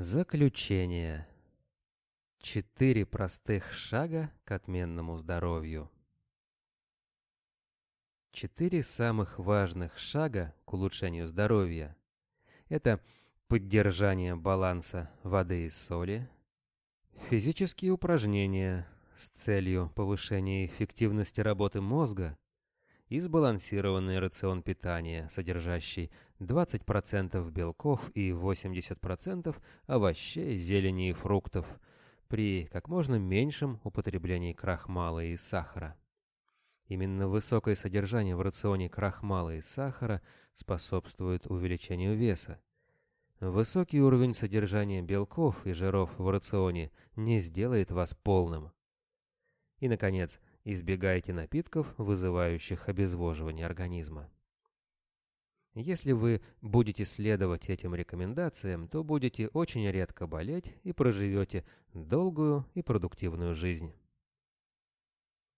Заключение. Четыре простых шага к отменному здоровью. Четыре самых важных шага к улучшению здоровья – это поддержание баланса воды и соли, физические упражнения с целью повышения эффективности работы мозга и сбалансированный рацион питания, содержащий 20% белков и 80% овощей, зелени и фруктов, при как можно меньшем употреблении крахмала и сахара. Именно высокое содержание в рационе крахмала и сахара способствует увеличению веса. Высокий уровень содержания белков и жиров в рационе не сделает вас полным. И, наконец, избегайте напитков, вызывающих обезвоживание организма. Если вы будете следовать этим рекомендациям, то будете очень редко болеть и проживете долгую и продуктивную жизнь.